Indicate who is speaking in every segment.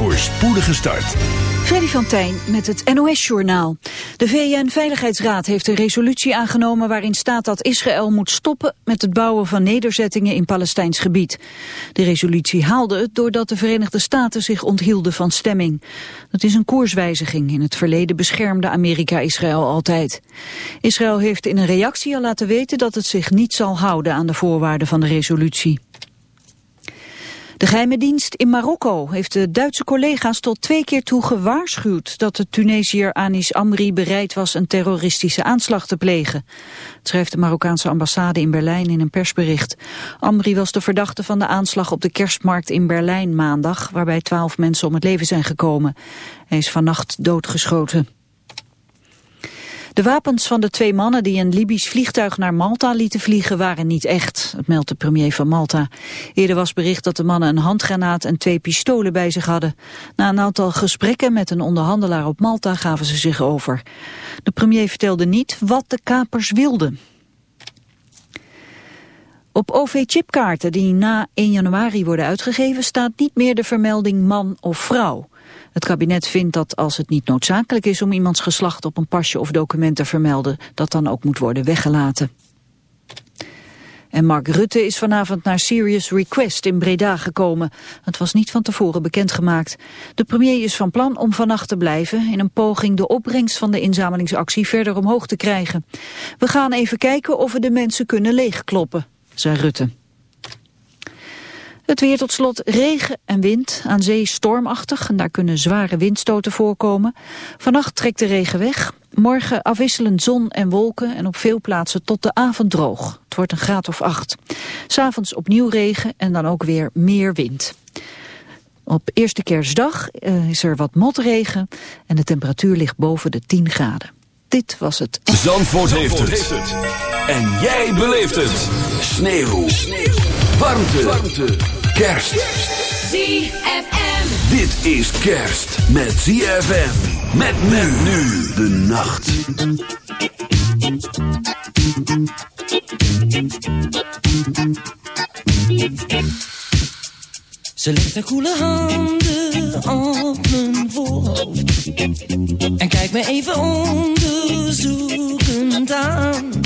Speaker 1: Voor spoedige start.
Speaker 2: Freddy van Tijn met het NOS-journaal. De VN-veiligheidsraad heeft een resolutie aangenomen waarin staat dat Israël moet stoppen met het bouwen van nederzettingen in Palestijns gebied. De resolutie haalde het doordat de Verenigde Staten zich onthielden van stemming. Dat is een koerswijziging. In het verleden beschermde Amerika Israël altijd. Israël heeft in een reactie al laten weten dat het zich niet zal houden aan de voorwaarden van de resolutie. De geheime dienst in Marokko heeft de Duitse collega's tot twee keer toe gewaarschuwd dat de Tunesiër Anis Amri bereid was een terroristische aanslag te plegen. Schrijft de Marokkaanse ambassade in Berlijn in een persbericht. Amri was de verdachte van de aanslag op de kerstmarkt in Berlijn maandag, waarbij twaalf mensen om het leven zijn gekomen. Hij is vannacht doodgeschoten. De wapens van de twee mannen die een Libisch vliegtuig naar Malta lieten vliegen waren niet echt, het meldt de premier van Malta. Eerder was bericht dat de mannen een handgranaat en twee pistolen bij zich hadden. Na een aantal gesprekken met een onderhandelaar op Malta gaven ze zich over. De premier vertelde niet wat de kapers wilden. Op OV-chipkaarten die na 1 januari worden uitgegeven staat niet meer de vermelding man of vrouw. Het kabinet vindt dat als het niet noodzakelijk is om iemands geslacht op een pasje of document te vermelden, dat dan ook moet worden weggelaten. En Mark Rutte is vanavond naar Serious Request in Breda gekomen. Het was niet van tevoren bekendgemaakt. De premier is van plan om vannacht te blijven... in een poging de opbrengst van de inzamelingsactie verder omhoog te krijgen. We gaan even kijken of we de mensen kunnen leegkloppen, zei Rutte. Het weer tot slot regen en wind, aan zee stormachtig en daar kunnen zware windstoten voorkomen. Vannacht trekt de regen weg, morgen afwisselend zon en wolken en op veel plaatsen tot de avond droog. Het wordt een graad of acht. S'avonds opnieuw regen en dan ook weer meer wind. Op eerste kerstdag uh, is er wat motregen en de temperatuur ligt boven de 10 graden. Dit was het.
Speaker 1: Zandvoort, Zandvoort heeft, het. En jij beleeft het. Sneeuw. Sneeuw. Warmte. Warmte kerst.
Speaker 3: ZFM.
Speaker 1: Dit is kerst met ZFM. Met men nu de nacht.
Speaker 4: Ze legt haar koele handen op mijn voorhoofd En kijkt me even onderzoekend aan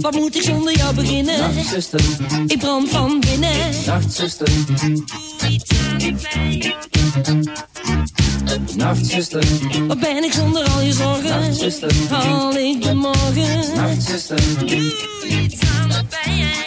Speaker 4: Wat moet ik zonder jou beginnen?
Speaker 5: Nacht, zuster.
Speaker 4: Ik brand van binnen.
Speaker 5: Nacht, zuster.
Speaker 4: Doe iets aan de pijn. Wat ben ik zonder al je zorgen?
Speaker 5: Nacht, zuster.
Speaker 4: Haal ik de morgen?
Speaker 5: Nacht, zuster.
Speaker 4: Doe iets aan de pijn.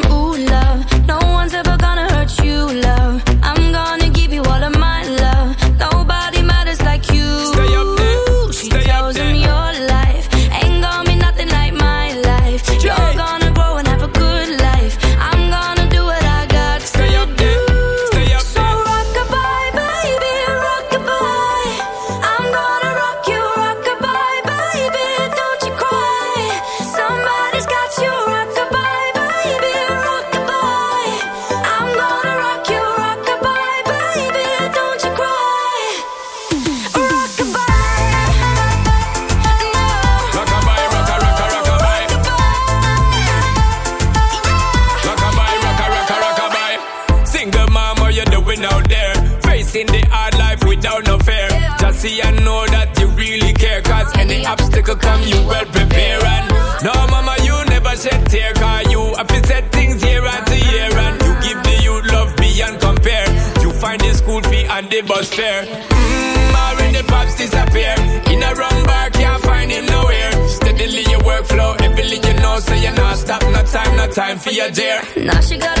Speaker 6: you
Speaker 7: well prepare and No mama you never said tear Cause you have to set things year after year And you give the youth love beyond compare. You find the school fee and the bus fare. Mmm already pops disappear. In a wrong bar can't find him nowhere. Steadily your workflow heavily you know So you're not stop no time no time for your dear.
Speaker 6: Now she got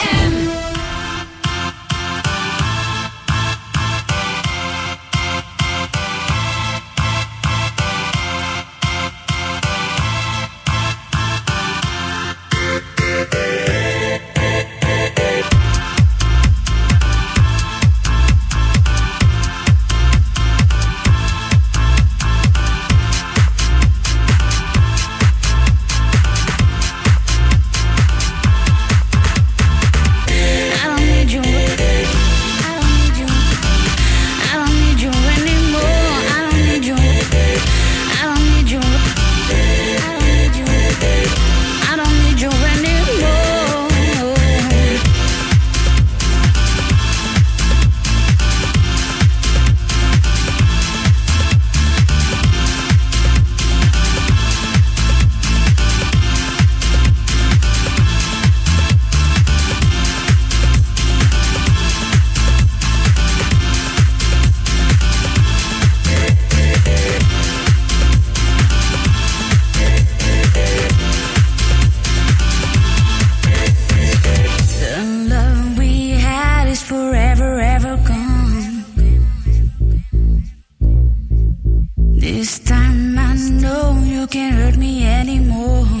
Speaker 6: This time I
Speaker 3: know you can't hurt me anymore.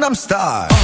Speaker 8: gangnam style.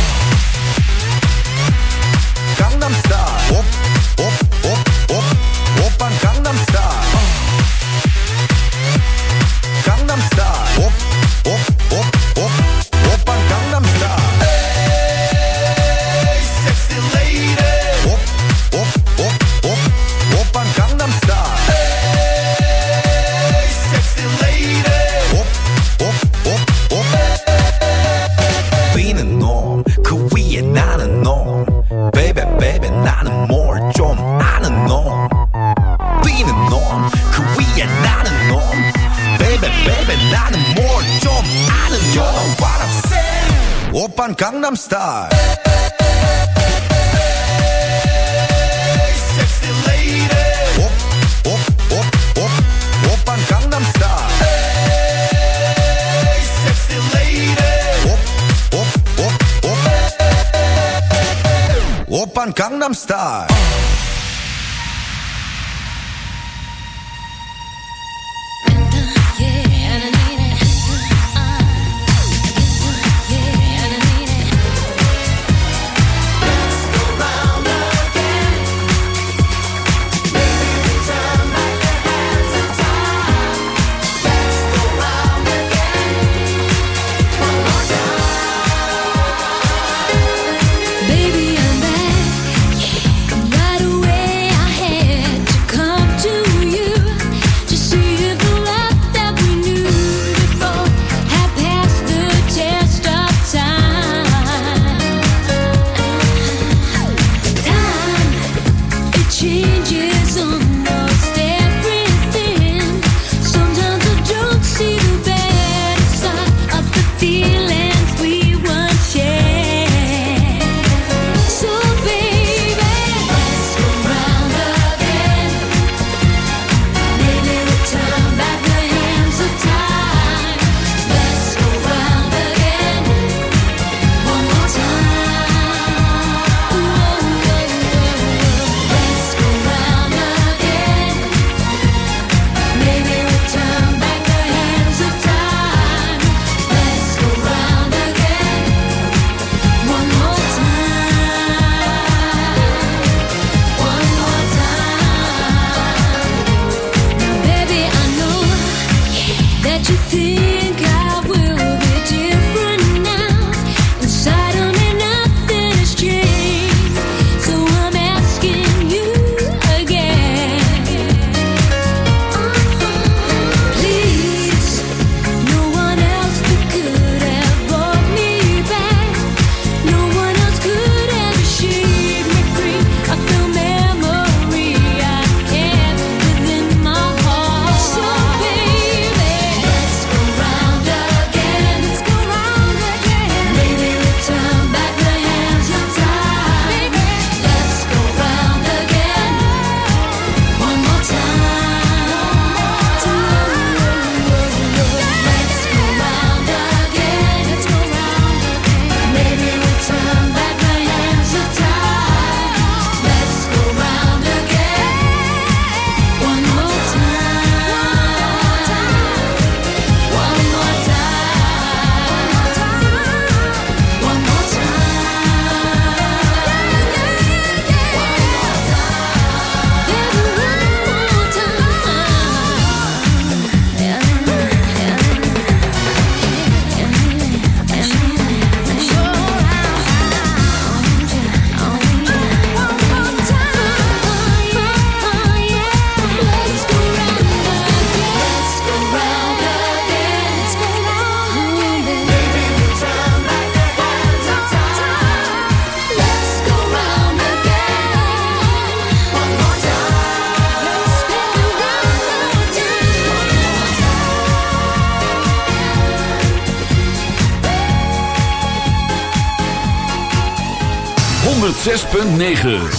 Speaker 1: 106.9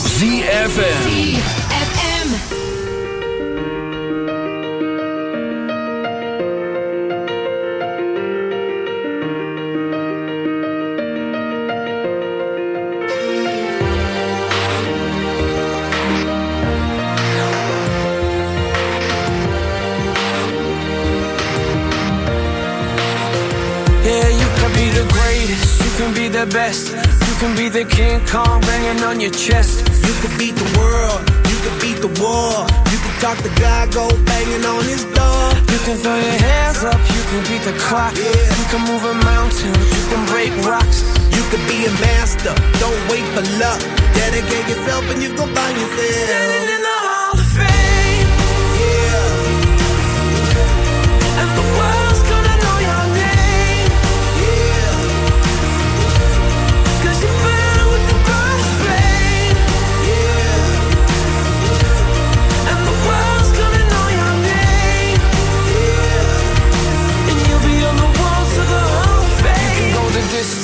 Speaker 9: talk to God, go banging on his door.
Speaker 4: You can throw your hands up, you can beat the clock.
Speaker 9: Yeah.
Speaker 4: You can move a mountain, you can break rocks.
Speaker 9: You can be a master, don't wait for luck. Dedicate yourself and you gon' find yourself.
Speaker 4: Standing in the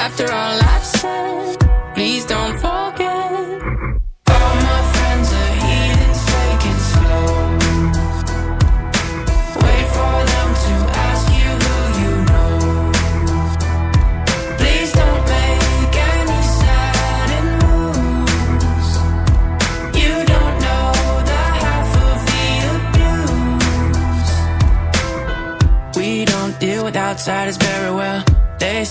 Speaker 10: after all I've said. Please don't forget. All my friends are eating steak and slow. Wait for them to ask you who you know. Please don't make any sudden moves. You don't know the half of the abuse. We don't deal with outsiders